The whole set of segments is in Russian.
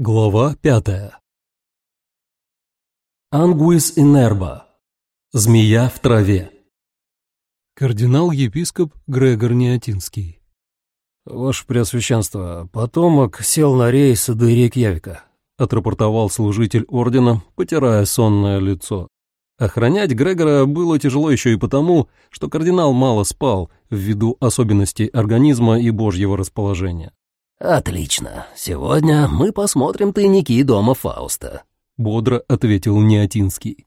Глава пятая. Ангуис инерба. Змея в траве. Кардинал-епископ Грегор Неотинский. «Ваше Преосвященство, потомок сел на рейс до Рейкьявика», — отрапортовал служитель ордена, потирая сонное лицо. Охранять Грегора было тяжело еще и потому, что кардинал мало спал ввиду особенностей организма и божьего расположения. «Отлично. Сегодня мы посмотрим тайники дома Фауста», — бодро ответил Неотинский.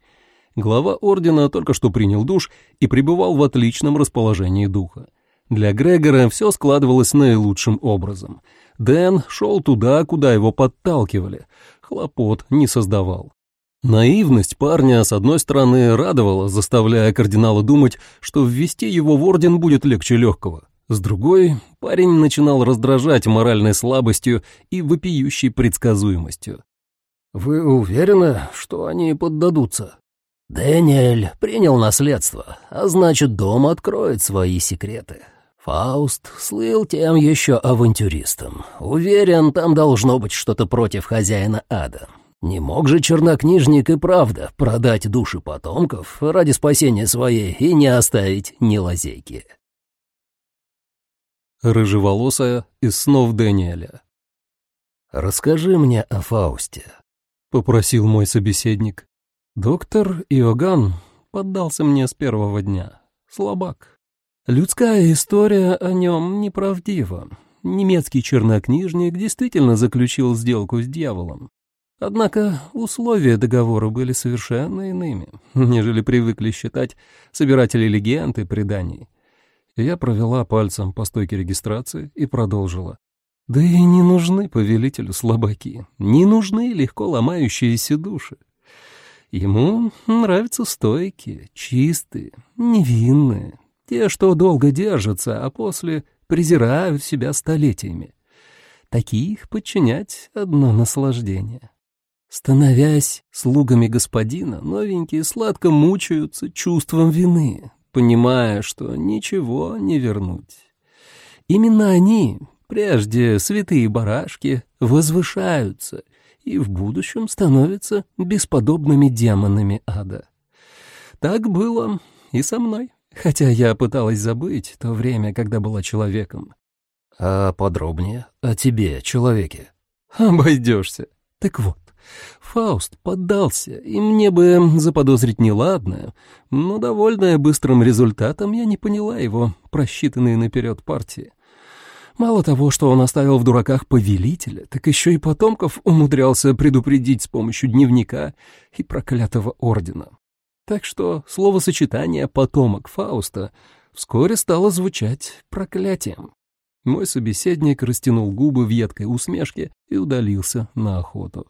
Глава ордена только что принял душ и пребывал в отличном расположении духа. Для Грегора все складывалось наилучшим образом. Дэн шел туда, куда его подталкивали, хлопот не создавал. Наивность парня, с одной стороны, радовала, заставляя кардинала думать, что ввести его в орден будет легче легкого. С другой, парень начинал раздражать моральной слабостью и вопиющей предсказуемостью. «Вы уверены, что они поддадутся?» «Дэниэль принял наследство, а значит, дом откроет свои секреты. Фауст слыл тем еще авантюристом. Уверен, там должно быть что-то против хозяина ада. Не мог же чернокнижник и правда продать души потомков ради спасения своей и не оставить ни лазейки» рыжеволосая из снов Дэниеля. «Расскажи мне о Фаусте», — попросил мой собеседник. Доктор Иоганн поддался мне с первого дня. Слабак. Людская история о нем неправдива. Немецкий чернокнижник действительно заключил сделку с дьяволом. Однако условия договора были совершенно иными, нежели привыкли считать собиратели легенд и преданий. Я провела пальцем по стойке регистрации и продолжила. Да и не нужны повелителю слабаки, не нужны легко ломающиеся души. Ему нравятся стойкие, чистые, невинные, те, что долго держатся, а после презирают себя столетиями. Таких подчинять одно наслаждение. Становясь слугами господина, новенькие сладко мучаются чувством вины, понимая, что ничего не вернуть. Именно они, прежде святые барашки, возвышаются и в будущем становятся бесподобными демонами ада. Так было и со мной, хотя я пыталась забыть то время, когда была человеком. А подробнее о тебе, человеке? Обойдешься. Так вот, Фауст поддался, и мне бы заподозрить неладное, но, довольная быстрым результатом, я не поняла его просчитанные наперед партии. Мало того, что он оставил в дураках повелителя, так еще и потомков умудрялся предупредить с помощью дневника и проклятого ордена. Так что словосочетание «потомок Фауста» вскоре стало звучать проклятием. Мой собеседник растянул губы в едкой усмешке и удалился на охоту.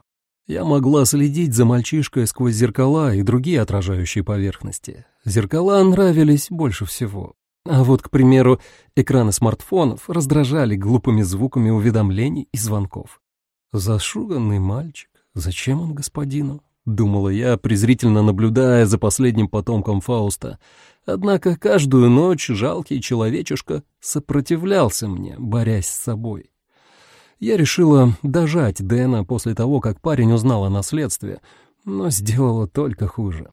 Я могла следить за мальчишкой сквозь зеркала и другие отражающие поверхности. Зеркала нравились больше всего. А вот, к примеру, экраны смартфонов раздражали глупыми звуками уведомлений и звонков. «Зашуганный мальчик. Зачем он господину?» — думала я, презрительно наблюдая за последним потомком Фауста. Однако каждую ночь жалкий человечишка сопротивлялся мне, борясь с собой. Я решила дожать Дэна после того, как парень узнал о наследстве, но сделала только хуже.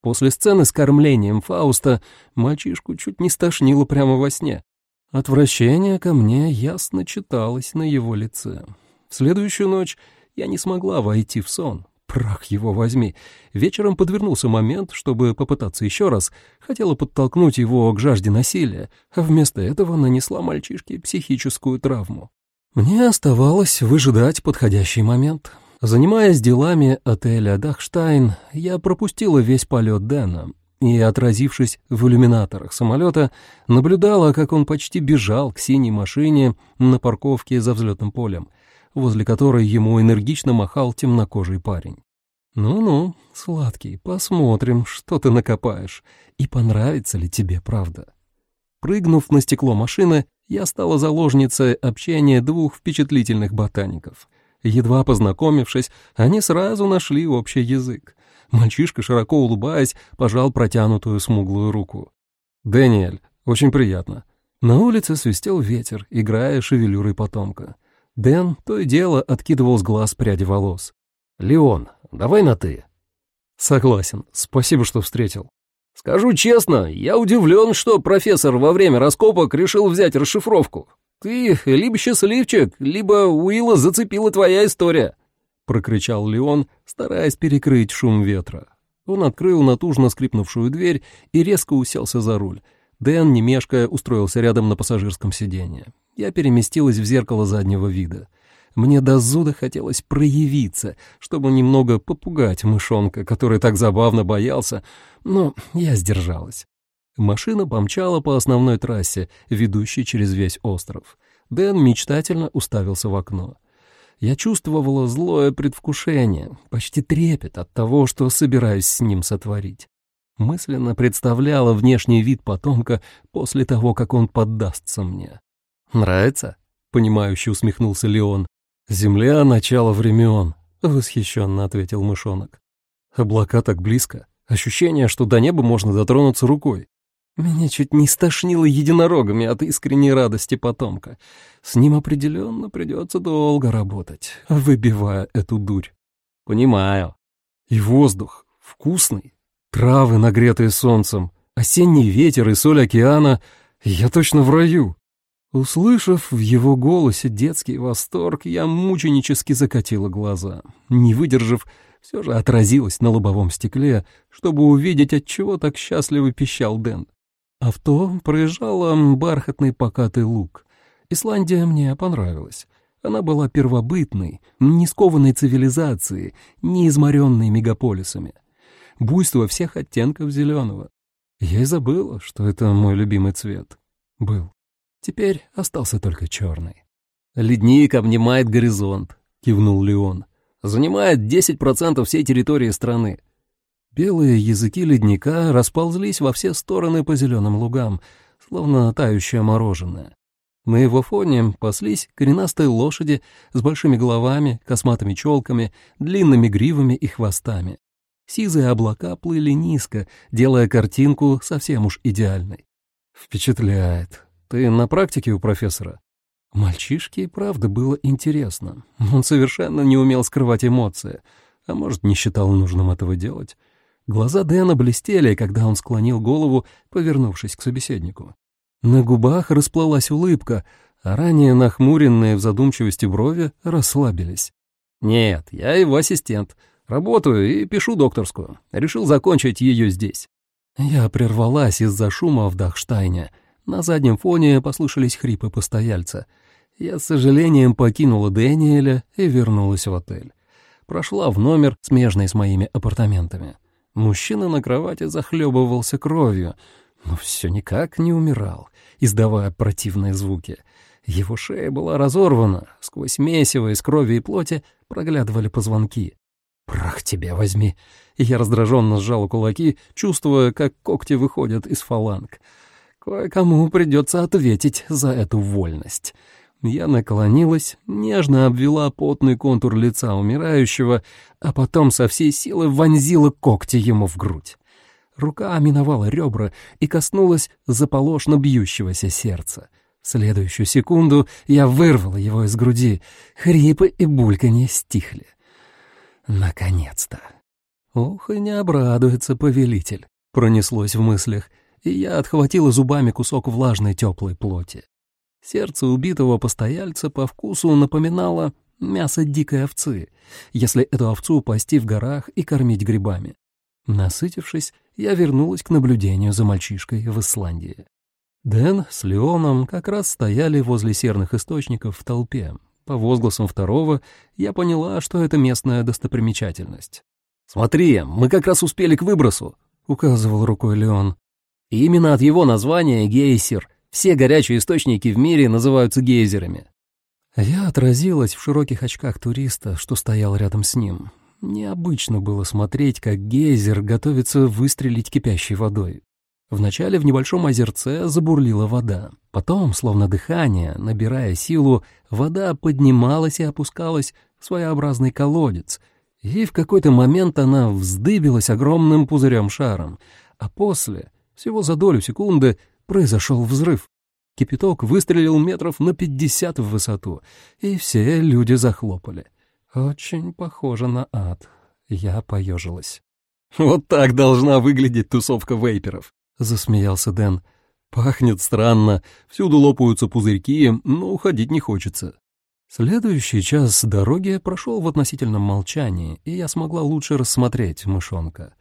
После сцены с кормлением Фауста мальчишку чуть не стошнило прямо во сне. Отвращение ко мне ясно читалось на его лице. В следующую ночь я не смогла войти в сон. Прах его возьми. Вечером подвернулся момент, чтобы попытаться еще раз. Хотела подтолкнуть его к жажде насилия, а вместо этого нанесла мальчишке психическую травму. Мне оставалось выжидать подходящий момент. Занимаясь делами отеля «Дахштайн», я пропустила весь полет Дэна и, отразившись в иллюминаторах самолета, наблюдала, как он почти бежал к синей машине на парковке за взлетным полем, возле которой ему энергично махал темнокожий парень. «Ну-ну, сладкий, посмотрим, что ты накопаешь, и понравится ли тебе правда». Прыгнув на стекло машины, я стала заложницей общения двух впечатлительных ботаников. Едва познакомившись, они сразу нашли общий язык. Мальчишка, широко улыбаясь, пожал протянутую смуглую руку. «Дэниэль, очень приятно». На улице свистел ветер, играя шевелюрой потомка. Дэн то и дело откидывал с глаз пряди волос. «Леон, давай на «ты». «Согласен. Спасибо, что встретил». «Скажу честно, я удивлен, что профессор во время раскопок решил взять расшифровку. Ты либо счастливчик, либо Уилла зацепила твоя история», — прокричал Леон, стараясь перекрыть шум ветра. Он открыл натужно скрипнувшую дверь и резко уселся за руль. Дэн, не мешкая, устроился рядом на пассажирском сиденье. Я переместилась в зеркало заднего вида. Мне до зуда хотелось проявиться, чтобы немного попугать мышонка, который так забавно боялся, но я сдержалась. Машина помчала по основной трассе, ведущей через весь остров. Дэн мечтательно уставился в окно. Я чувствовала злое предвкушение, почти трепет от того, что собираюсь с ним сотворить. Мысленно представляла внешний вид потомка после того, как он поддастся мне. «Нравится?» — понимающе усмехнулся Леон. «Земля — начало времен», — восхищенно ответил мышонок. «Облака так близко. Ощущение, что до неба можно дотронуться рукой. Меня чуть не стошнило единорогами от искренней радости потомка. С ним определенно придется долго работать, выбивая эту дурь. Понимаю. И воздух вкусный, травы, нагретые солнцем, осенний ветер и соль океана. Я точно в раю. Услышав в его голосе детский восторг, я мученически закатила глаза. Не выдержав, все же отразилась на лобовом стекле, чтобы увидеть, от чего так счастливо пищал Дэн. Авто проезжало бархатный покатый луг. Исландия мне понравилась. Она была первобытной, не скованной цивилизацией, не изморенной мегаполисами. Буйство всех оттенков зеленого. Я и забыла, что это мой любимый цвет. Был. Теперь остался только черный. «Ледник обнимает горизонт», — кивнул Леон. «Занимает 10% всей территории страны». Белые языки ледника расползлись во все стороны по зеленым лугам, словно тающее мороженое. На его фоне паслись коренастые лошади с большими головами, косматыми челками, длинными гривами и хвостами. Сизые облака плыли низко, делая картинку совсем уж идеальной. «Впечатляет», ты на практике у профессора?» Мальчишке и правда было интересно. Он совершенно не умел скрывать эмоции, а может, не считал нужным этого делать. Глаза Дэна блестели, когда он склонил голову, повернувшись к собеседнику. На губах расплылась улыбка, а ранее нахмуренные в задумчивости брови расслабились. «Нет, я его ассистент. Работаю и пишу докторскую. Решил закончить ее здесь». Я прервалась из-за шума в Дахштайне — на заднем фоне послышались хрипы постояльца. Я с сожалением покинула Дэниеля и вернулась в отель. Прошла в номер, смежный с моими апартаментами. Мужчина на кровати захлебывался кровью, но все никак не умирал, издавая противные звуки. Его шея была разорвана, сквозь месиво из крови и плоти проглядывали позвонки. «Прах тебе возьми!» Я раздраженно сжал кулаки, чувствуя, как когти выходят из фаланг. Кое-кому придется ответить за эту вольность. Я наклонилась, нежно обвела потный контур лица умирающего, а потом со всей силы вонзила когти ему в грудь. Рука миновала ребра и коснулась заполошно бьющегося сердца. В следующую секунду я вырвала его из груди. Хрипы и бульканье стихли. Наконец-то. Ох, и не обрадуется повелитель, пронеслось в мыслях и я отхватила зубами кусок влажной теплой плоти. Сердце убитого постояльца по вкусу напоминало мясо дикой овцы, если эту овцу пасти в горах и кормить грибами. Насытившись, я вернулась к наблюдению за мальчишкой в Исландии. Дэн с Леоном как раз стояли возле серных источников в толпе. По возгласам второго я поняла, что это местная достопримечательность. «Смотри, мы как раз успели к выбросу», — указывал рукой Леон. И именно от его названия гейсер. Все горячие источники в мире называются гейзерами. Я отразилась в широких очках туриста, что стоял рядом с ним. Необычно было смотреть, как гейзер готовится выстрелить кипящей водой. Вначале в небольшом озерце забурлила вода. Потом, словно дыхание, набирая силу, вода поднималась и опускалась в своеобразный колодец. И в какой-то момент она вздыбилась огромным пузырем-шаром. А после всего за долю секунды произошел взрыв. Кипяток выстрелил метров на пятьдесят в высоту, и все люди захлопали. Очень похоже на ад. Я поежилась. «Вот так должна выглядеть тусовка вейперов», — засмеялся Дэн. «Пахнет странно, всюду лопаются пузырьки, но уходить не хочется». Следующий час дороги прошел в относительном молчании, и я смогла лучше рассмотреть мышонка.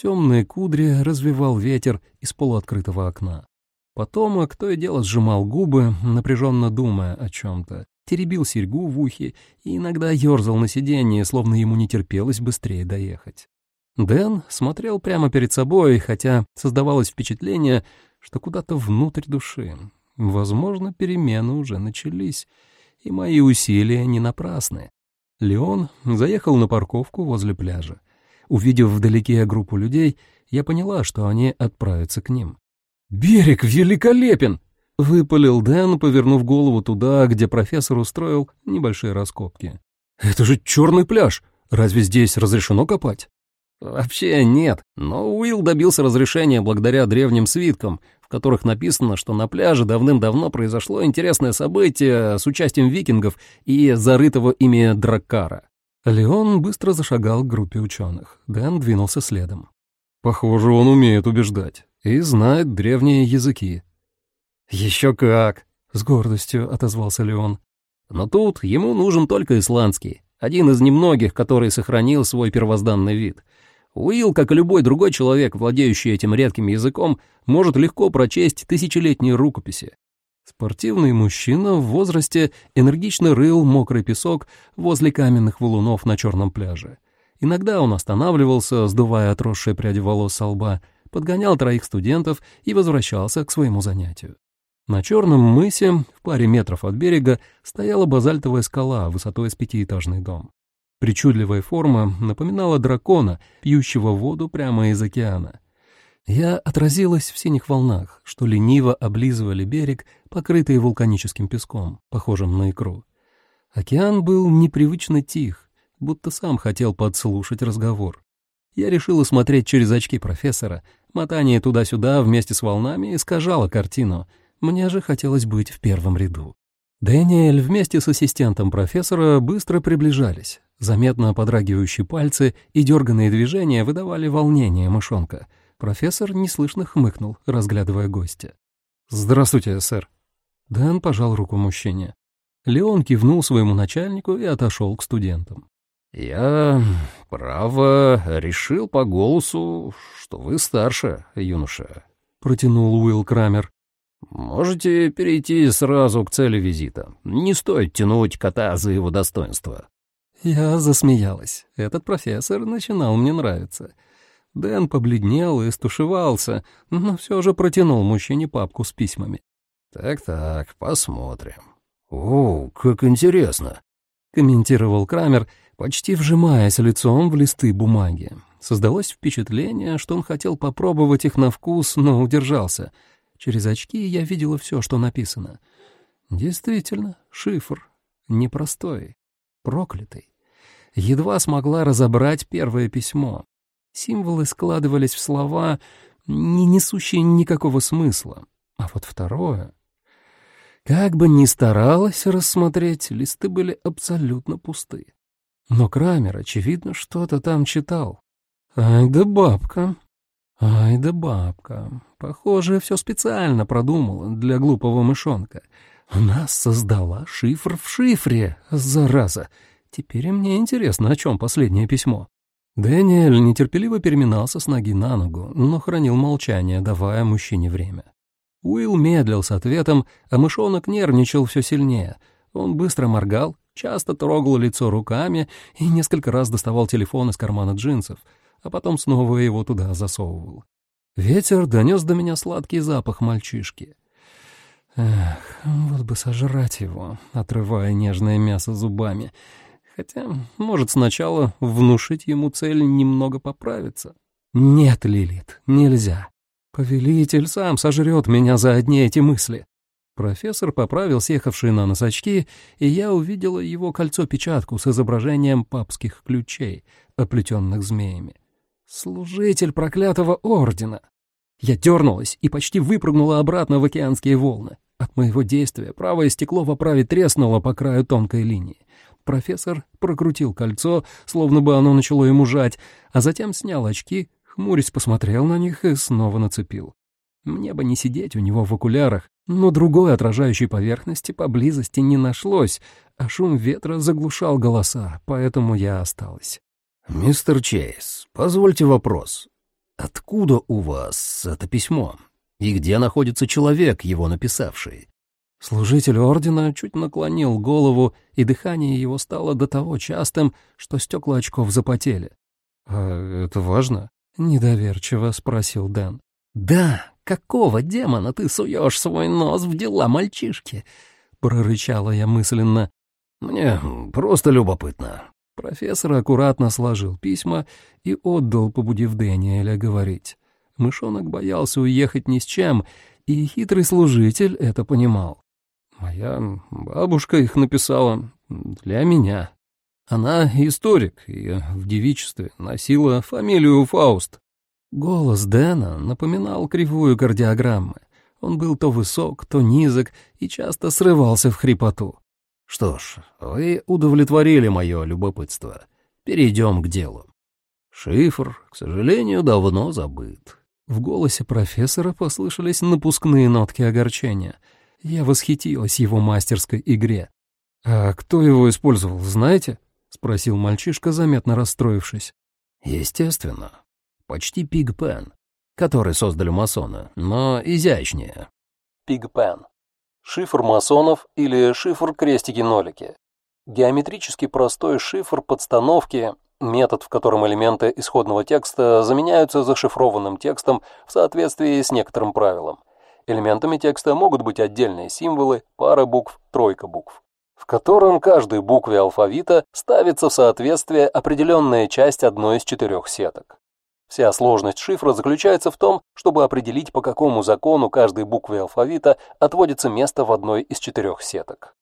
Темные кудри развивал ветер из полуоткрытого окна. Потом кто и дело сжимал губы, напряженно думая о чем-то, теребил серьгу в ухе и иногда ерзал на сиденье, словно ему не терпелось быстрее доехать. Дэн смотрел прямо перед собой, хотя создавалось впечатление, что куда-то внутрь души. Возможно, перемены уже начались, и мои усилия не напрасны. Леон заехал на парковку возле пляжа. Увидев вдалеке группу людей, я поняла, что они отправятся к ним. «Берег великолепен!» — выпалил Дэн, повернув голову туда, где профессор устроил небольшие раскопки. «Это же черный пляж! Разве здесь разрешено копать?» «Вообще нет, но Уилл добился разрешения благодаря древним свиткам, в которых написано, что на пляже давным-давно произошло интересное событие с участием викингов и зарытого ими драккара. Леон быстро зашагал к группе ученых. Дэн двинулся следом. «Похоже, он умеет убеждать и знает древние языки». «Еще как!» — с гордостью отозвался Леон. «Но тут ему нужен только исландский, один из немногих, который сохранил свой первозданный вид. Уилл, как и любой другой человек, владеющий этим редким языком, может легко прочесть тысячелетние рукописи. Спортивный мужчина в возрасте энергично рыл мокрый песок возле каменных валунов на черном пляже. Иногда он останавливался, сдувая отросшие пряди волос со лба, подгонял троих студентов и возвращался к своему занятию. На черном мысе, в паре метров от берега, стояла базальтовая скала высотой с пятиэтажный дом. Причудливая форма напоминала дракона, пьющего воду прямо из океана. Я отразилась в синих волнах, что лениво облизывали берег, покрытый вулканическим песком, похожим на икру. Океан был непривычно тих, будто сам хотел подслушать разговор. Я решила смотреть через очки профессора. Мотание туда-сюда вместе с волнами искажало картину. Мне же хотелось быть в первом ряду. Дэниэль вместе с ассистентом профессора быстро приближались. Заметно подрагивающие пальцы и дерганные движения выдавали волнение мышонка. Профессор неслышно хмыкнул, разглядывая гостя. «Здравствуйте, сэр». Дэн пожал руку мужчине. Леон кивнул своему начальнику и отошел к студентам. «Я, право, решил по голосу, что вы старше, юноша», — протянул Уилл Крамер. «Можете перейти сразу к цели визита. Не стоит тянуть кота за его достоинство». Я засмеялась. Этот профессор начинал мне нравиться. Дэн побледнел и стушевался, но все же протянул мужчине папку с письмами. «Так-так, посмотрим». «О, как интересно», — комментировал Крамер, почти вжимаясь лицом в листы бумаги. Создалось впечатление, что он хотел попробовать их на вкус, но удержался. Через очки я видела все, что написано. Действительно, шифр. Непростой проклятый. Едва смогла разобрать первое письмо. Символы складывались в слова, не несущие никакого смысла. А вот второе... Как бы ни старалась рассмотреть, листы были абсолютно пусты. Но Крамер, очевидно, что-то там читал. Ай да бабка, ай да бабка. Похоже, все специально продумала для глупого мышонка. Она создала шифр в шифре, зараза. Теперь мне интересно, о чем последнее письмо. Дэниэль нетерпеливо переминался с ноги на ногу, но хранил молчание, давая мужчине время. Уилл медлил с ответом, а мышонок нервничал все сильнее. Он быстро моргал, часто трогал лицо руками и несколько раз доставал телефон из кармана джинсов, а потом снова его туда засовывал. Ветер донес до меня сладкий запах мальчишки. Эх, вот бы сожрать его, отрывая нежное мясо зубами. Хотя, может, сначала внушить ему цель немного поправиться. Нет, Лилит, нельзя. Повелитель сам сожрет меня за одни эти мысли. Профессор поправил съехавшие на нос очки, и я увидела его кольцо-печатку с изображением папских ключей, оплетенных змеями. Служитель проклятого ордена! Я дернулась и почти выпрыгнула обратно в океанские волны. От моего действия правое стекло в оправе треснуло по краю тонкой линии. Профессор прокрутил кольцо, словно бы оно начало ему жать, а затем снял очки, хмурясь посмотрел на них и снова нацепил. Мне бы не сидеть у него в окулярах, но другой отражающей поверхности поблизости не нашлось, а шум ветра заглушал голоса, поэтому я осталась. «Мистер Чейз, позвольте вопрос. Откуда у вас это письмо? И где находится человек, его написавший?» Служитель ордена чуть наклонил голову, и дыхание его стало до того частым, что стекла очков запотели. «А это важно?» — недоверчиво спросил Дэн. «Да, какого демона ты суешь свой нос в дела мальчишки?» — прорычала я мысленно. «Мне просто любопытно». Профессор аккуратно сложил письма и отдал, побудив Дэниеля говорить. Мышонок боялся уехать ни с чем, и хитрый служитель это понимал. Моя бабушка их написала для меня. Она историк и в девичестве носила фамилию Фауст. Голос Дэна напоминал кривую кардиограммы. Он был то высок, то низок и часто срывался в хрипоту. «Что ж, вы удовлетворили мое любопытство. Перейдем к делу. Шифр, к сожалению, давно забыт». В голосе профессора послышались напускные нотки огорчения. Я восхитилась его мастерской игре. «А кто его использовал, знаете?» — спросил мальчишка, заметно расстроившись. «Естественно почти Пигпен, который создали масоны, но изящнее. Пигпен. Шифр масонов или шифр крестики-нолики. Геометрически простой шифр подстановки, метод, в котором элементы исходного текста заменяются зашифрованным текстом в соответствии с некоторым правилом. Элементами текста могут быть отдельные символы, пара букв, тройка букв в котором каждой букве алфавита ставится в соответствие определенная часть одной из четырех сеток. Вся сложность шифра заключается в том, чтобы определить, по какому закону каждой букве алфавита отводится место в одной из четырех сеток.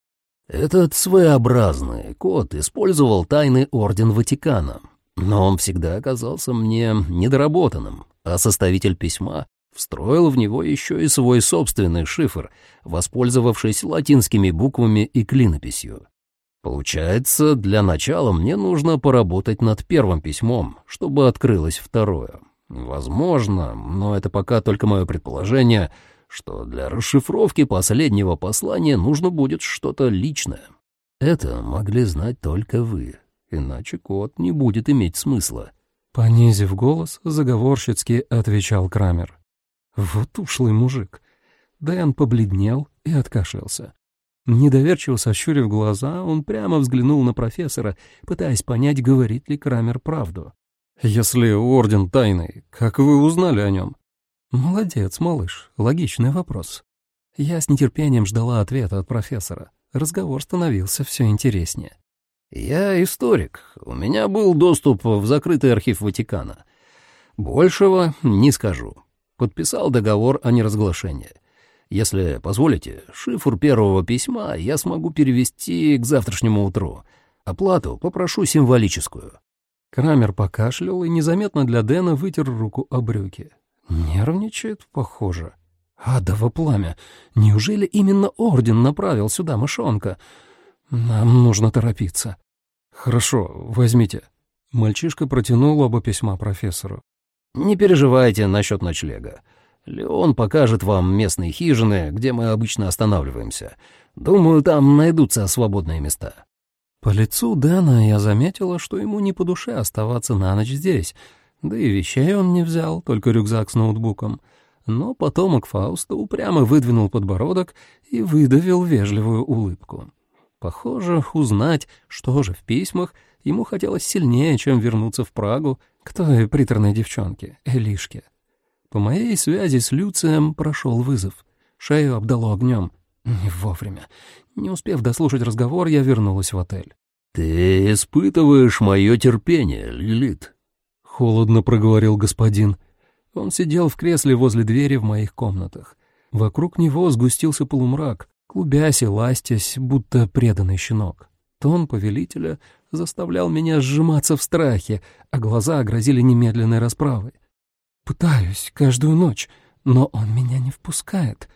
Этот своеобразный код использовал тайный орден Ватикана, но он всегда оказался мне недоработанным, а составитель письма встроил в него еще и свой собственный шифр, воспользовавшись латинскими буквами и клинописью. Получается, для начала мне нужно поработать над первым письмом, чтобы открылось второе. Возможно, но это пока только мое предположение, что для расшифровки последнего послания нужно будет что-то личное. Это могли знать только вы, иначе код не будет иметь смысла. Понизив голос, заговорщицки отвечал Крамер. Вот ушлый мужик. Дэн побледнел и откашлялся. Недоверчиво сощурив глаза, он прямо взглянул на профессора, пытаясь понять, говорит ли Крамер правду. «Если орден тайный, как вы узнали о нем?» «Молодец, малыш, логичный вопрос». Я с нетерпением ждала ответа от профессора. Разговор становился все интереснее. «Я историк. У меня был доступ в закрытый архив Ватикана. Большего не скажу. Подписал договор о неразглашении. Если позволите, шифр первого письма я смогу перевести к завтрашнему утру. Оплату попрошу символическую». Крамер покашлял и незаметно для Дэна вытер руку о брюки. Нервничает, похоже. Адово пламя. Неужели именно Орден направил сюда мышонка? Нам нужно торопиться. Хорошо, возьмите. Мальчишка протянул оба письма профессору. Не переживайте насчет ночлега. Леон покажет вам местные хижины, где мы обычно останавливаемся. Думаю, там найдутся свободные места». По лицу Дэна я заметила, что ему не по душе оставаться на ночь здесь, да и вещей он не взял, только рюкзак с ноутбуком. Но потомок Фауста упрямо выдвинул подбородок и выдавил вежливую улыбку. Похоже, узнать, что же в письмах, ему хотелось сильнее, чем вернуться в Прагу к той приторной девчонке, Элишке. По моей связи с Люцием прошел вызов. Шею обдало огнем. Не вовремя. Не успев дослушать разговор, я вернулась в отель. «Ты испытываешь мое терпение, Лилит», — холодно проговорил господин. Он сидел в кресле возле двери в моих комнатах. Вокруг него сгустился полумрак, клубясь и ластясь, будто преданный щенок. Тон повелителя заставлял меня сжиматься в страхе, а глаза грозили немедленной расправой. Пытаюсь каждую ночь, но он меня не впускает.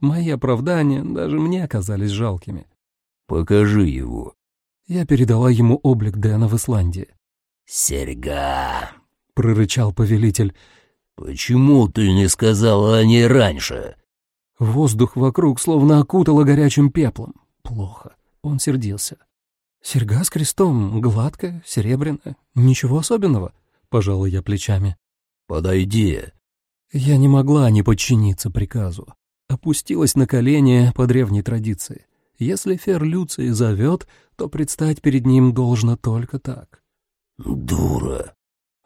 Мои оправдания даже мне оказались жалкими. «Покажи его». Я передала ему облик Дэна в Исландии. «Серьга», — прорычал повелитель. «Почему ты не сказала о ней раньше?» Воздух вокруг словно окутало горячим пеплом. Плохо. Он сердился. «Серьга с крестом, гладкая, серебряная, ничего особенного», — пожала я плечами. «Подойди». Я не могла не подчиниться приказу. Опустилась на колени по древней традиции. Если Фер Люций зовет, то предстать перед ним должно только так. «Дура!»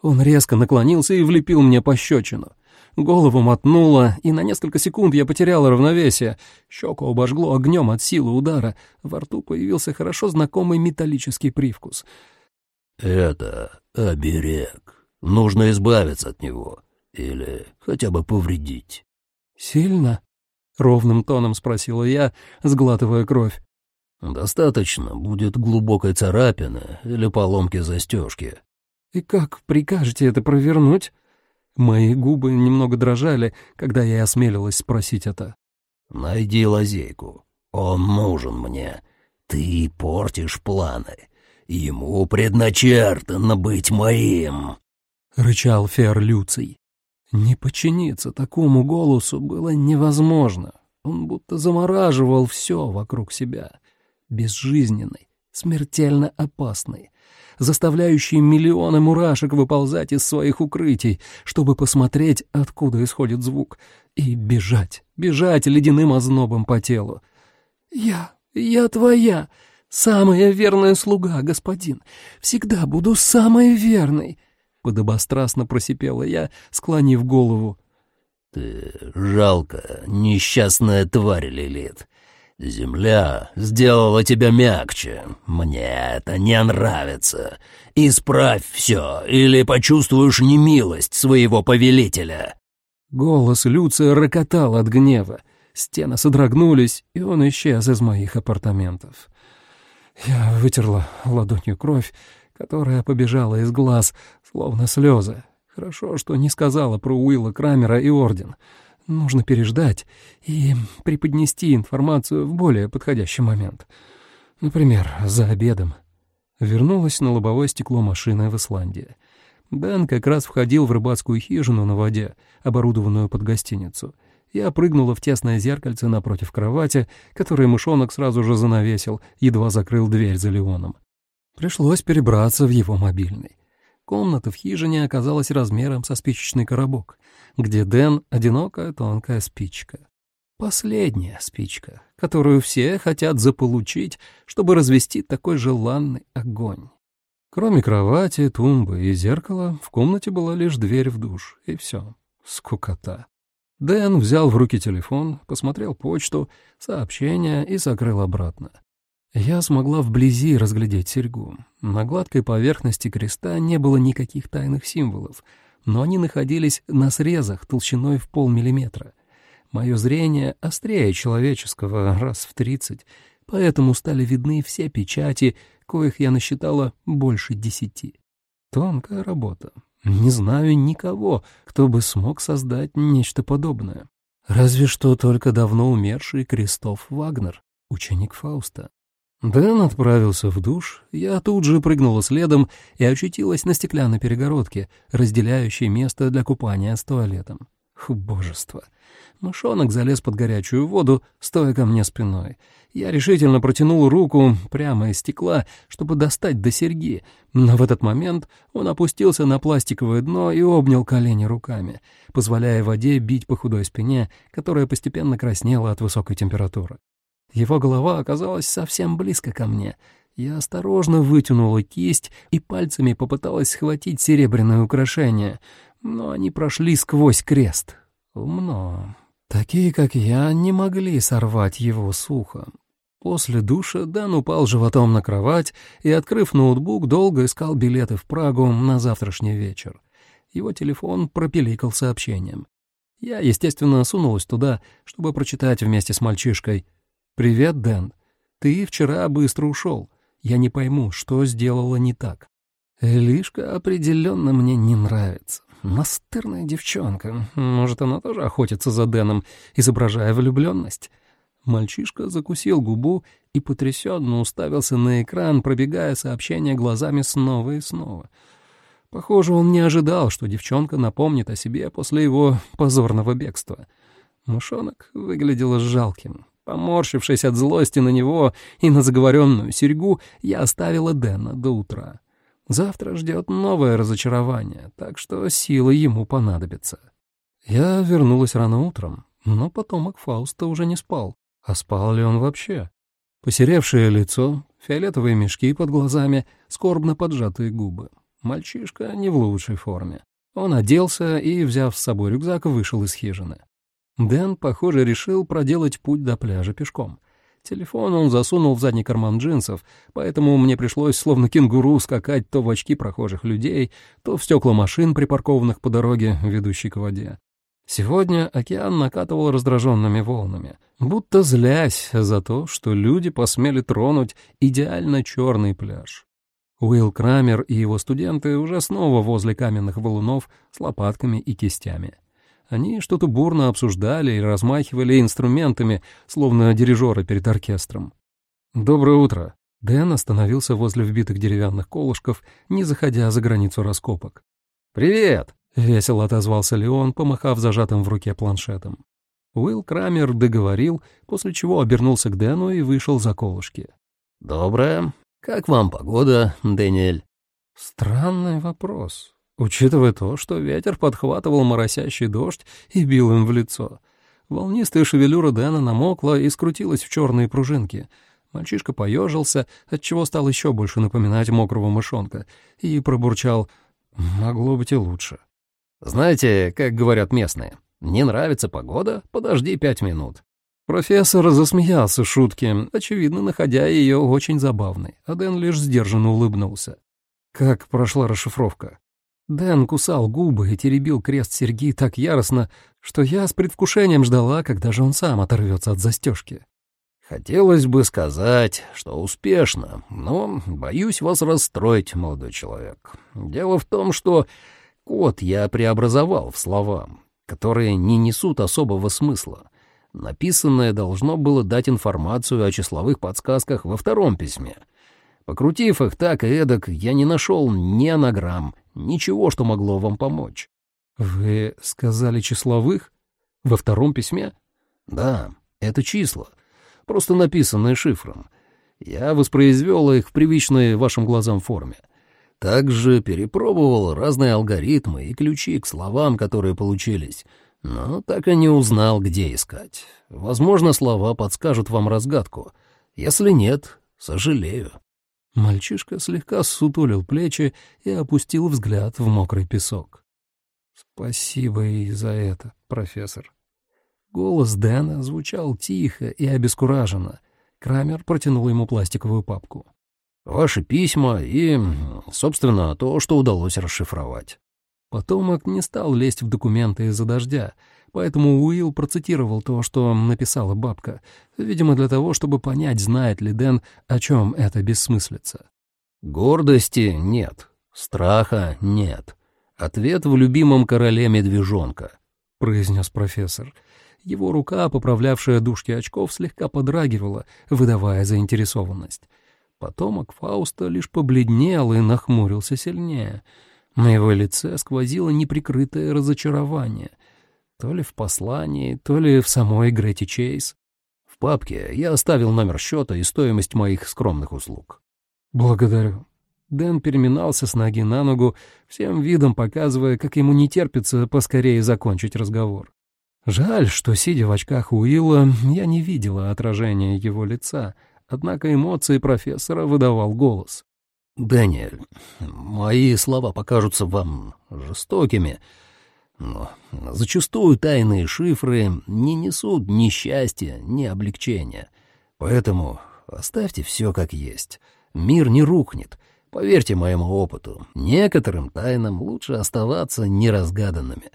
Он резко наклонился и влепил мне пощечину. Голову мотнуло, и на несколько секунд я потеряла равновесие. Щеку обожгло огнем от силы удара. Во рту появился хорошо знакомый металлический привкус. «Это оберег. Нужно избавиться от него. Или хотя бы повредить». «Сильно?» — ровным тоном спросила я, сглатывая кровь. «Достаточно будет глубокой царапины или поломки застежки». «И как прикажете это провернуть?» Мои губы немного дрожали, когда я осмелилась спросить это. «Найди лазейку. Он нужен мне. Ты портишь планы. Ему предначертано быть моим», — рычал Фер Люций. Не подчиниться такому голосу было невозможно. Он будто замораживал все вокруг себя. Безжизненный, смертельно опасный, заставляющий миллионы мурашек выползать из своих укрытий, чтобы посмотреть, откуда исходит звук, и бежать, бежать ледяным ознобом по телу. «Я, я твоя, самая верная слуга, господин, всегда буду самой верной», — подобострастно просипела я, склонив голову. «Ты жалко, несчастная тварь, Лилит. Земля сделала тебя мягче. Мне это не нравится. Исправь все, или почувствуешь немилость своего повелителя». Голос Люция рокотал от гнева. Стены содрогнулись, и он исчез из моих апартаментов. Я вытерла ладонью кровь, которая побежала из глаз, словно слезы. Хорошо, что не сказала про Уилла Крамера и Орден. Нужно переждать и преподнести информацию в более подходящий момент. Например, за обедом. Вернулась на лобовое стекло машины в Исландии. Бен как раз входил в рыбацкую хижину на воде, оборудованную под гостиницу. Я прыгнула в тесное зеркальце напротив кровати, которое мышонок сразу же занавесил, едва закрыл дверь за Леоном. Пришлось перебраться в его мобильный. Комната в хижине оказалась размером со спичечный коробок, где Дэн — одинокая тонкая спичка. Последняя спичка, которую все хотят заполучить, чтобы развести такой желанный огонь. Кроме кровати, тумбы и зеркала, в комнате была лишь дверь в душ, и все. Скукота. Дэн взял в руки телефон, посмотрел почту, сообщения и закрыл обратно. Я смогла вблизи разглядеть серьгу. На гладкой поверхности креста не было никаких тайных символов, но они находились на срезах толщиной в полмиллиметра. Мое зрение острее человеческого раз в тридцать, поэтому стали видны все печати, коих я насчитала больше десяти. Тонкая работа. Не знаю никого, кто бы смог создать нечто подобное. Разве что только давно умерший Кристоф Вагнер, ученик Фауста. Дэн отправился в душ, я тут же прыгнула следом и очутилась на стеклянной перегородке, разделяющей место для купания с туалетом. Божество! Мышонок залез под горячую воду, стоя ко мне спиной. Я решительно протянул руку прямо из стекла, чтобы достать до серьги, но в этот момент он опустился на пластиковое дно и обнял колени руками, позволяя воде бить по худой спине, которая постепенно краснела от высокой температуры. Его голова оказалась совсем близко ко мне. Я осторожно вытянула кисть и пальцами попыталась схватить серебряное украшение, но они прошли сквозь крест. Умно. Такие, как я, не могли сорвать его сухо. После душа Дан упал животом на кровать и, открыв ноутбук, долго искал билеты в Прагу на завтрашний вечер. Его телефон пропиликал сообщением. Я, естественно, сунулась туда, чтобы прочитать вместе с мальчишкой — «Привет, Дэн. Ты вчера быстро ушел. Я не пойму, что сделала не так. Элишка определенно мне не нравится. Настырная девчонка. Может, она тоже охотится за Дэном, изображая влюбленность? Мальчишка закусил губу и потрясенно уставился на экран, пробегая сообщения глазами снова и снова. Похоже, он не ожидал, что девчонка напомнит о себе после его позорного бегства. Мышонок выглядел жалким. Поморщившись от злости на него и на заговоренную серьгу, я оставила Дэна до утра. Завтра ждет новое разочарование, так что силы ему понадобятся. Я вернулась рано утром, но потомок Фауста уже не спал. А спал ли он вообще? Посеревшее лицо, фиолетовые мешки под глазами, скорбно поджатые губы. Мальчишка не в лучшей форме. Он оделся и, взяв с собой рюкзак, вышел из хижины. Дэн, похоже, решил проделать путь до пляжа пешком. Телефон он засунул в задний карман джинсов, поэтому мне пришлось словно кенгуру скакать то в очки прохожих людей, то в стекла машин, припаркованных по дороге, ведущей к воде. Сегодня океан накатывал раздраженными волнами, будто злясь за то, что люди посмели тронуть идеально черный пляж. Уилл Крамер и его студенты уже снова возле каменных валунов с лопатками и кистями. Они что-то бурно обсуждали и размахивали инструментами, словно дирижеры перед оркестром. «Доброе утро!» Дэн остановился возле вбитых деревянных колышков, не заходя за границу раскопок. «Привет!» — весело отозвался Леон, помахав зажатым в руке планшетом. Уилл Крамер договорил, после чего обернулся к Дэну и вышел за колышки. «Доброе. Как вам погода, Дэниэль?» Странный вопрос, учитывая то, что ветер подхватывал моросящий дождь и бил им в лицо. Волнистая шевелюра Дэна намокла и скрутилась в черные пружинки. Мальчишка поежился, отчего стал еще больше напоминать мокрого мышонка, и пробурчал «могло быть и лучше». «Знаете, как говорят местные, не нравится погода, подожди пять минут. Профессор засмеялся шутки, очевидно, находя ее очень забавной, а Дэн лишь сдержанно улыбнулся. Как прошла расшифровка? Дэн кусал губы и теребил крест серьги так яростно, что я с предвкушением ждала, когда же он сам оторвется от застежки. Хотелось бы сказать, что успешно, но боюсь вас расстроить, молодой человек. Дело в том, что код я преобразовал в слова, которые не несут особого смысла. Написанное должно было дать информацию о числовых подсказках во втором письме. Покрутив их так и эдак, я не нашел ни анаграмм, ничего, что могло вам помочь. «Вы сказали числовых? Во втором письме?» «Да, это числа, просто написанные шифром. Я воспроизвел их в привычной вашим глазам форме. Также перепробовал разные алгоритмы и ключи к словам, которые получились, но так и не узнал, где искать. Возможно, слова подскажут вам разгадку. Если нет, сожалею». Мальчишка слегка сутулил плечи и опустил взгляд в мокрый песок. «Спасибо и за это, профессор». Голос Дэна звучал тихо и обескураженно. Крамер протянул ему пластиковую папку. «Ваши письма и, собственно, то, что удалось расшифровать». Потомок не стал лезть в документы из-за дождя, поэтому Уилл процитировал то, что написала бабка, видимо, для того, чтобы понять, знает ли Дэн, о чем это бессмыслица. «Гордости нет, страха нет. Ответ в любимом короле медвежонка», — произнес профессор. Его рука, поправлявшая дужки очков, слегка подрагивала, выдавая заинтересованность. Потомок Фауста лишь побледнел и нахмурился сильнее — на его лице сквозило неприкрытое разочарование. То ли в послании, то ли в самой Гретти Чейз. В папке я оставил номер счета и стоимость моих скромных услуг. «Благодарю». Дэн переминался с ноги на ногу, всем видом показывая, как ему не терпится поскорее закончить разговор. Жаль, что, сидя в очках Уилла, я не видела отражения его лица, однако эмоции профессора выдавал голос. «Дэниэль, мои слова покажутся вам жестокими, но зачастую тайные шифры не несут ни счастья, ни облегчения. Поэтому оставьте все как есть. Мир не рухнет. Поверьте моему опыту, некоторым тайнам лучше оставаться неразгаданными».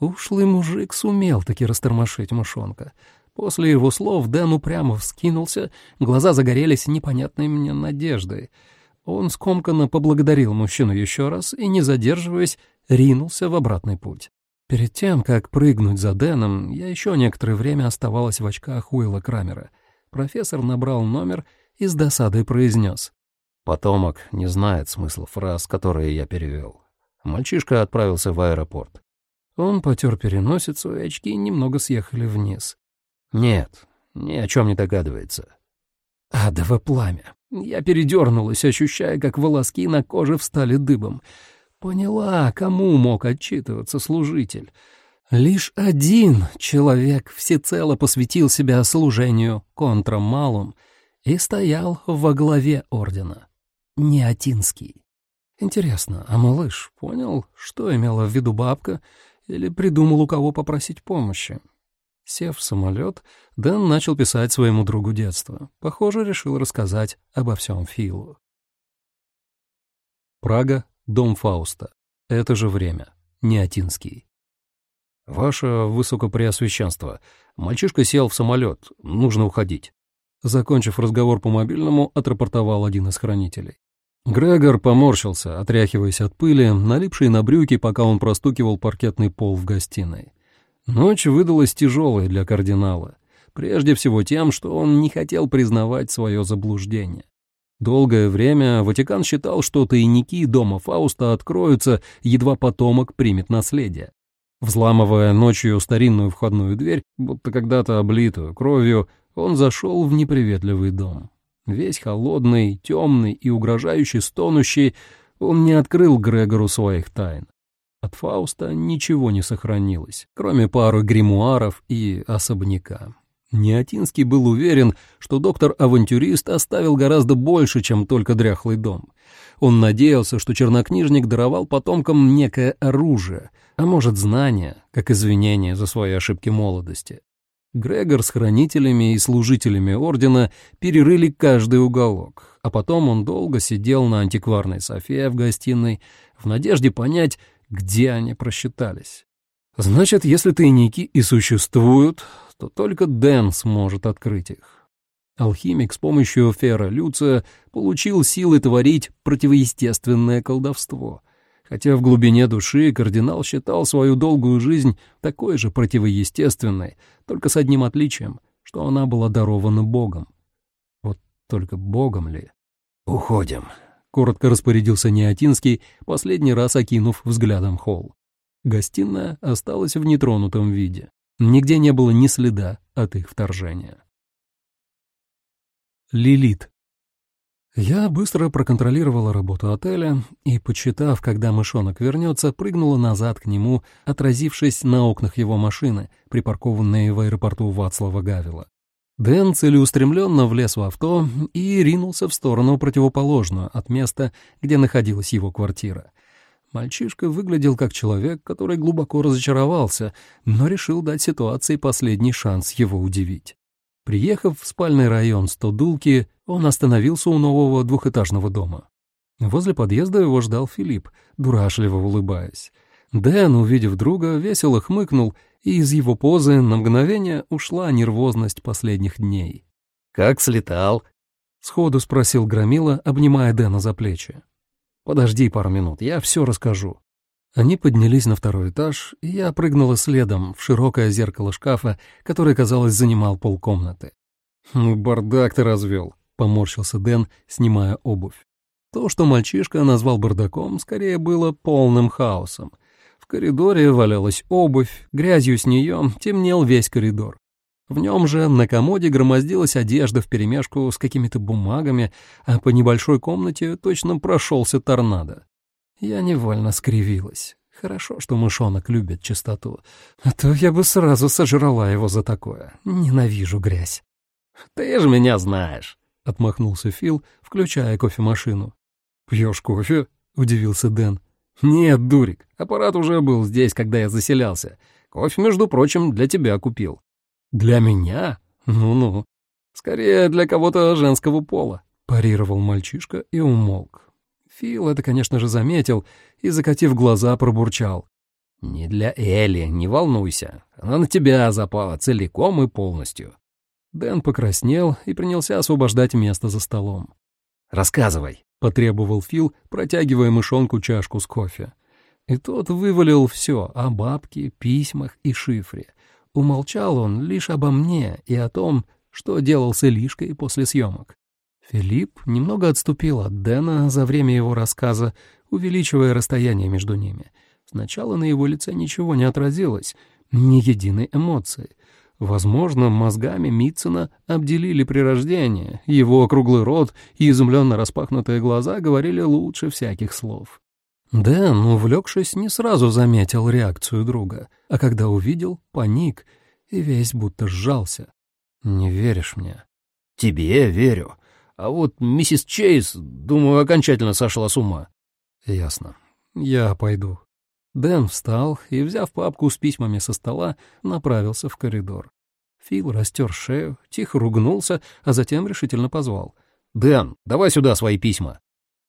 Ушлый мужик сумел таки растормошить мышонка. После его слов Дэн упрямо вскинулся, глаза загорелись непонятной мне надеждой — Он скомканно поблагодарил мужчину еще раз и, не задерживаясь, ринулся в обратный путь. Перед тем, как прыгнуть за Дэном, я еще некоторое время оставалась в очках Уилла Крамера. Профессор набрал номер и с досадой произнес. Потомок не знает смысла фраз, которые я перевел. Мальчишка отправился в аэропорт. Он потер переносицу, и очки немного съехали вниз. Нет, ни о чем не догадывается. Адово пламя. Я передернулась, ощущая, как волоски на коже встали дыбом. Поняла, кому мог отчитываться служитель. Лишь один человек всецело посвятил себя служению контрамалум и стоял во главе ордена. Неотинский. Интересно, а малыш понял, что имела в виду бабка, или придумал, у кого попросить помощи? Сев в самолет, Дэн начал писать своему другу детства. Похоже, решил рассказать обо всем Филу. Прага, дом Фауста. Это же время. Неотинский. «Ваше Высокопреосвященство, мальчишка сел в самолет, нужно уходить». Закончив разговор по мобильному, отрапортовал один из хранителей. Грегор поморщился, отряхиваясь от пыли, налипшей на брюки, пока он простукивал паркетный пол в гостиной. Ночь выдалась тяжелой для кардинала, прежде всего тем, что он не хотел признавать свое заблуждение. Долгое время Ватикан считал, что тайники дома Фауста откроются, едва потомок примет наследие. Взламывая ночью старинную входную дверь, будто когда-то облитую кровью, он зашел в неприветливый дом. Весь холодный, темный и угрожающий стонущий, он не открыл Грегору своих тайн. От Фауста ничего не сохранилось, кроме пары гримуаров и особняка. Неотинский был уверен, что доктор-авантюрист оставил гораздо больше, чем только дряхлый дом. Он надеялся, что чернокнижник даровал потомкам некое оружие, а может, знания, как извинение за свои ошибки молодости. Грегор с хранителями и служителями ордена перерыли каждый уголок, а потом он долго сидел на антикварной софе в гостиной в надежде понять, где они просчитались. Значит, если тайники и существуют, то только Дэн сможет открыть их. Алхимик с помощью Фера Люция получил силы творить противоестественное колдовство, хотя в глубине души кардинал считал свою долгую жизнь такой же противоестественной, только с одним отличием, что она была дарована Богом. Вот только Богом ли? «Уходим», — коротко распорядился Неотинский, последний раз окинув взглядом холл. Гостиная осталась в нетронутом виде. Нигде не было ни следа от их вторжения. Лилит. Я быстро проконтролировала работу отеля и, почитав, когда мышонок вернется, прыгнула назад к нему, отразившись на окнах его машины, припаркованной в аэропорту Вацлава Гавила. Дэн целеустремленно влез в авто и ринулся в сторону противоположную от места, где находилась его квартира. Мальчишка выглядел как человек, который глубоко разочаровался, но решил дать ситуации последний шанс его удивить. Приехав в спальный район Стодулки, он остановился у нового двухэтажного дома. Возле подъезда его ждал Филипп, дурашливо улыбаясь. Дэн, увидев друга, весело хмыкнул и из его позы на мгновение ушла нервозность последних дней. «Как слетал?» — сходу спросил Громила, обнимая Дэна за плечи. «Подожди пару минут, я все расскажу». Они поднялись на второй этаж, и я прыгнула следом в широкое зеркало шкафа, которое, казалось, занимал полкомнаты. «Ну, бардак ты развел», — поморщился Дэн, снимая обувь. То, что мальчишка назвал бардаком, скорее было полным хаосом — коридоре валялась обувь, грязью с нее темнел весь коридор. В нем же на комоде громоздилась одежда вперемешку с какими-то бумагами, а по небольшой комнате точно прошелся торнадо. Я невольно скривилась. Хорошо, что мышонок любит чистоту, а то я бы сразу сожрала его за такое. Ненавижу грязь. «Ты же меня знаешь», — отмахнулся Фил, включая кофемашину. «Пьешь кофе?» — удивился Дэн. «Нет, дурик, аппарат уже был здесь, когда я заселялся. Кофе, между прочим, для тебя купил». «Для меня? Ну-ну. Скорее, для кого-то женского пола», — парировал мальчишка и умолк. Фил это, конечно же, заметил и, закатив глаза, пробурчал. «Не для Элли, не волнуйся. Она на тебя запала целиком и полностью». Дэн покраснел и принялся освобождать место за столом. Рассказывай», — потребовал Фил, протягивая мышонку чашку с кофе. И тот вывалил все о бабке, письмах и шифре. Умолчал он лишь обо мне и о том, что делал с Илишкой после съемок. Филипп немного отступил от Дэна за время его рассказа, увеличивая расстояние между ними. Сначала на его лице ничего не отразилось, ни единой эмоции. Возможно, мозгами Митцена обделили при рождении, его округлый рот и изумленно распахнутые глаза говорили лучше всяких слов. Дэн, увлекшись, не сразу заметил реакцию друга, а когда увидел, паник и весь будто сжался. «Не веришь мне?» «Тебе верю. А вот миссис Чейз, думаю, окончательно сошла с ума». «Ясно. Я пойду». Дэн встал и, взяв папку с письмами со стола, направился в коридор. Фил растер шею, тихо ругнулся, а затем решительно позвал. «Дэн, давай сюда свои письма».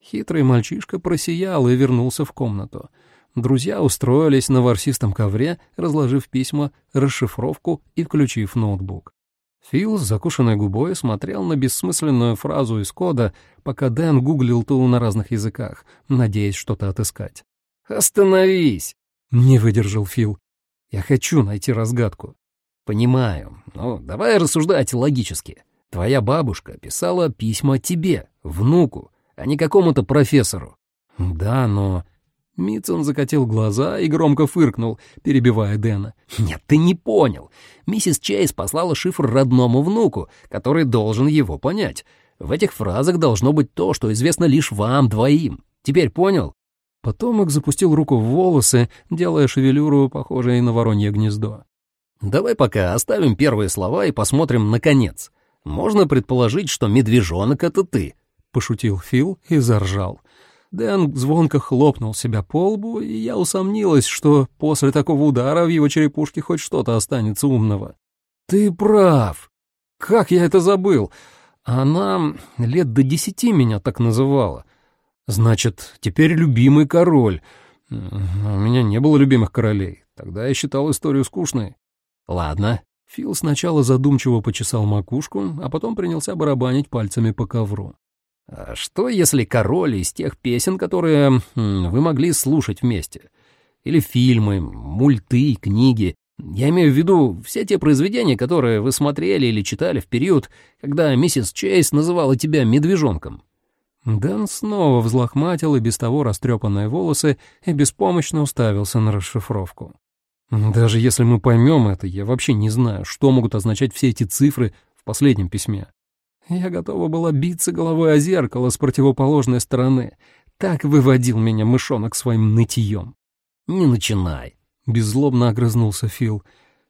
Хитрый мальчишка просиял и вернулся в комнату. Друзья устроились на ворсистом ковре, разложив письма, расшифровку и включив ноутбук. Фил с закушенной губой смотрел на бессмысленную фразу из кода, пока Дэн гуглил ту на разных языках, надеясь что-то отыскать. «Остановись!» — не выдержал Фил. «Я хочу найти разгадку». «Понимаю. Ну, давай рассуждать логически. Твоя бабушка писала письма тебе, внуку, а не какому-то профессору. Да, но... Митсон закатил глаза и громко фыркнул, перебивая Дэна. «Нет, ты не понял. Миссис Чейз послала шифр родному внуку, который должен его понять. В этих фразах должно быть то, что известно лишь вам двоим. Теперь понял?» Потомок запустил руку в волосы, делая шевелюру, похожей на воронье гнездо. «Давай пока оставим первые слова и посмотрим на конец. Можно предположить, что медвежонок — это ты, — пошутил Фил и заржал. Дэн звонко хлопнул себя по лбу, и я усомнилась, что после такого удара в его черепушке хоть что-то останется умного. «Ты прав! Как я это забыл! Она лет до десяти меня так называла. Значит, теперь любимый король. У меня не было любимых королей. Тогда я считал историю скучной». «Ладно». Фил сначала задумчиво почесал макушку, а потом принялся барабанить пальцами по ковру. А что, если король из тех песен, которые вы могли слушать вместе? Или фильмы, мульты, книги? Я имею в виду все те произведения, которые вы смотрели или читали в период, когда миссис Чейз называла тебя медвежонком. Дэн снова взлохматил и без того растрепанные волосы и беспомощно уставился на расшифровку. Даже если мы поймем это, я вообще не знаю, что могут означать все эти цифры в последнем письме. Я готова была биться головой о зеркало с противоположной стороны. Так выводил меня мышонок своим нытьем. «Не начинай», — беззлобно огрызнулся Фил.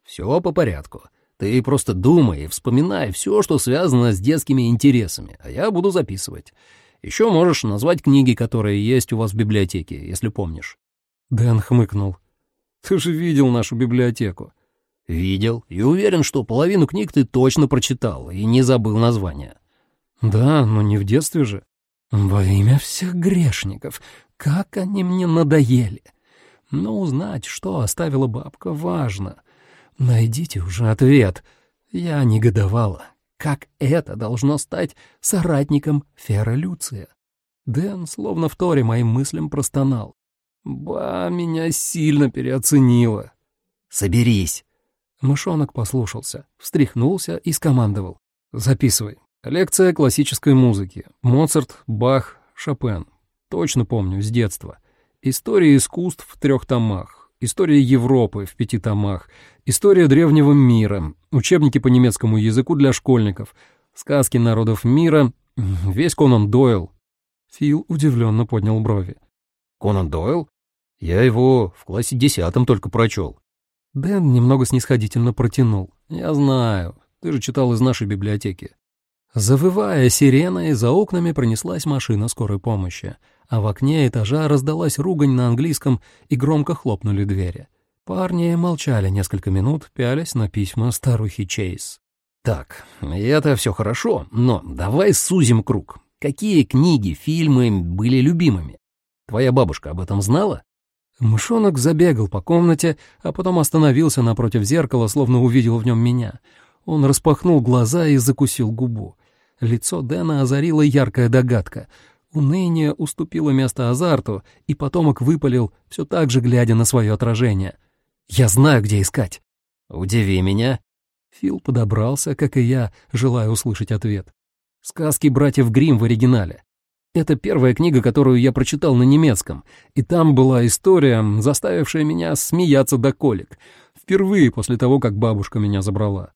«Все по порядку. Ты просто думай и вспоминай все, что связано с детскими интересами, а я буду записывать. Еще можешь назвать книги, которые есть у вас в библиотеке, если помнишь». Дэн хмыкнул. «Ты же видел нашу библиотеку. «Видел, и уверен, что половину книг ты точно прочитал и не забыл название». «Да, но не в детстве же». «Во имя всех грешников, как они мне надоели!» Но узнать, что оставила бабка, важно. Найдите уже ответ. Я негодовала. Как это должно стать соратником Фера Люция? Дэн, словно в торе моим мыслям, простонал. «Ба, меня сильно переоценила». «Соберись», Мышонок послушался, встряхнулся и скомандовал. «Записывай. Лекция классической музыки. Моцарт, Бах, Шопен. Точно помню, с детства. История искусств в трех томах. История Европы в пяти томах. История древнего мира. Учебники по немецкому языку для школьников. Сказки народов мира. Весь Конан Дойл». Фил удивленно поднял брови. «Конан Дойл? Я его в классе десятом только прочел». Дэн немного снисходительно протянул. «Я знаю, ты же читал из нашей библиотеки». Завывая сиреной, за окнами пронеслась машина скорой помощи, а в окне этажа раздалась ругань на английском и громко хлопнули двери. Парни молчали несколько минут, пялись на письма старухи Чейз. «Так, это все хорошо, но давай сузим круг. Какие книги, фильмы были любимыми? Твоя бабушка об этом знала?» Мышонок забегал по комнате, а потом остановился напротив зеркала, словно увидел в нем меня. Он распахнул глаза и закусил губу. Лицо Дэна озарила яркая догадка. Уныние уступило место азарту, и потомок выпалил, все так же глядя на свое отражение. «Я знаю, где искать». «Удиви меня». Фил подобрался, как и я, желая услышать ответ. «Сказки братьев Гримм в оригинале. Это первая книга, которую я прочитал на немецком, и там была история, заставившая меня смеяться до колик. Впервые после того, как бабушка меня забрала.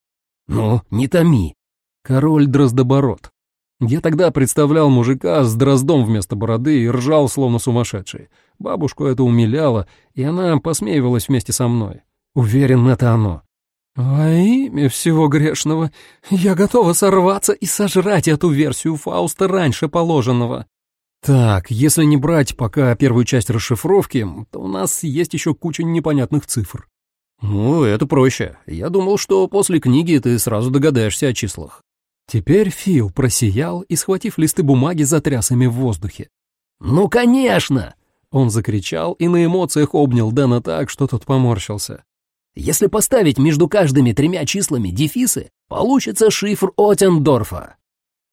«Ну, не томи!» Король Дроздобород. Я тогда представлял мужика с дроздом вместо бороды и ржал, словно сумасшедший. Бабушку это умиляло, и она посмеивалась вместе со мной. Уверен, это оно. «Во имя всего грешного, я готова сорваться и сожрать эту версию Фауста раньше положенного». Так, если не брать пока первую часть расшифровки, то у нас есть еще куча непонятных цифр. Ну, это проще. Я думал, что после книги ты сразу догадаешься о числах. Теперь Фил просиял и, схватив листы бумаги, затряс ими в воздухе. «Ну, конечно!» Он закричал и на эмоциях обнял Дэна так, что тот поморщился. Если поставить между каждыми тремя числами дефисы, получится шифр Оттендорфа.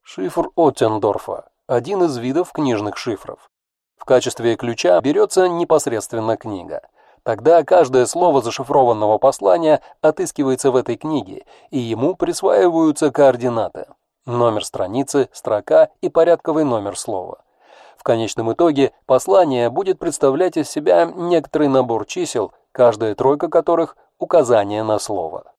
Шифр Оттендорфа – один из видов книжных шифров. В качестве ключа берется непосредственно книга. Тогда каждое слово зашифрованного послания отыскивается в этой книге, и ему присваиваются координаты. Номер страницы, строка и порядковый номер слова. В конечном итоге послание будет представлять из себя некоторый набор чисел, каждая тройка которых указание на слово.